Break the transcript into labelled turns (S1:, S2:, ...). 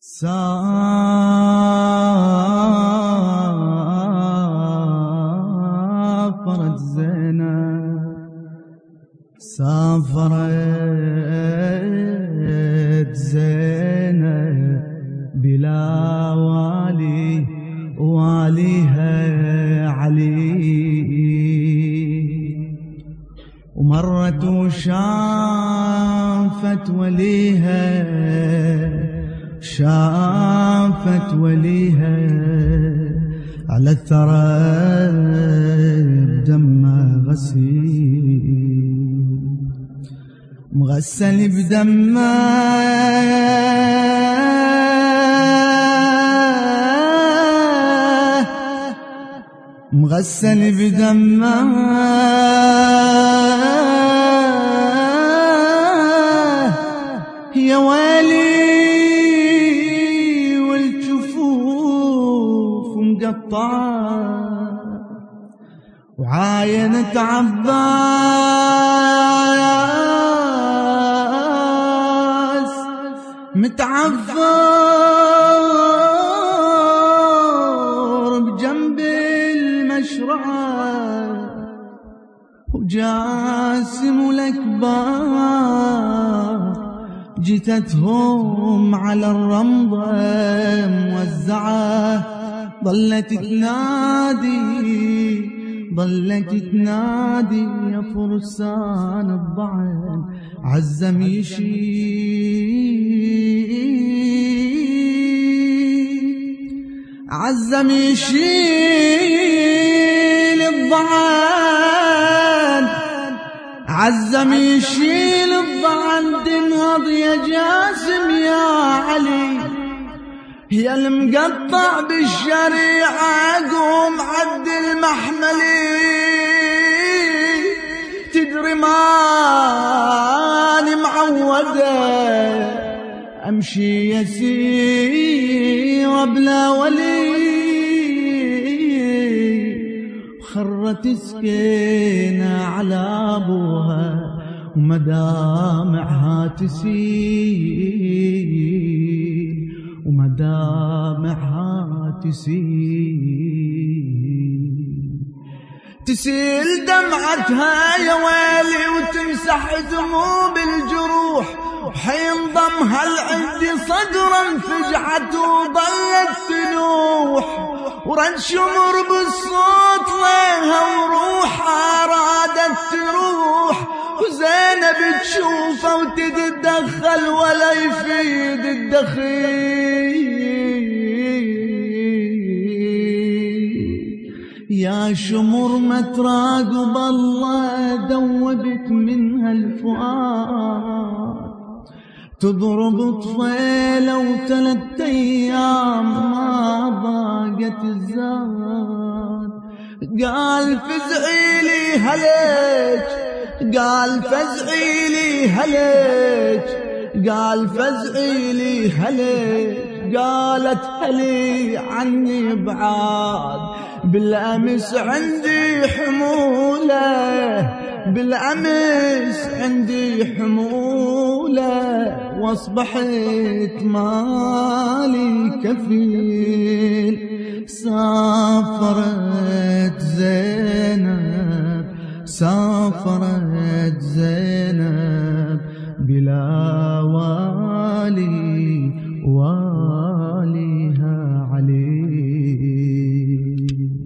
S1: سافرت زينب سافرت زينب بلا والي واليها علي. ومرت وشافت وليها شافت وليها على الثرى بدمه غسيل مغسل بدمه مغسل بدمه مقطعة وعاينت عباس متعفر بجنب المشرعة. وجاسم الأكبار جتتهم على الرمضة موزعة. ظلت تنادي ظلت تنادي يا فرسان الضعن عزم يشيل عزم يشيل الضعن عزم يشيل الضعن تنهض يا جاسم يا علي. يا المقطع بالشريعة قوم عد المحملي. تدري ماني معودة؟ أمشي يسير بلا ولي. خرت سكينة على أبوها ومدامعها تسيل تسيل. تسيل دمعتها يا ويلي وتمسح ذنوب الجروح وحين ضمها العد صدرا فجعت وظلت تنوح. ورد شمر بالصوت لها وروحها رادت تروح. وزينب تشوفه وتتدخل ولا يفيد الدخيل. يا شمر ما تراقب الله دوبت منها الفؤاد. تضرب طفيلة وثلاث أيام ما ضاقت الزاد. قال فزعي لي هلج قال فزعي لي هلج قال فزعي لي هلج قالت هلي عني بعاد. بالأمس عندي حمولة بالأمس عندي حمولة وأصبحت مالي كفيل. سافرت زينب سافرت زينب بلا والي والي.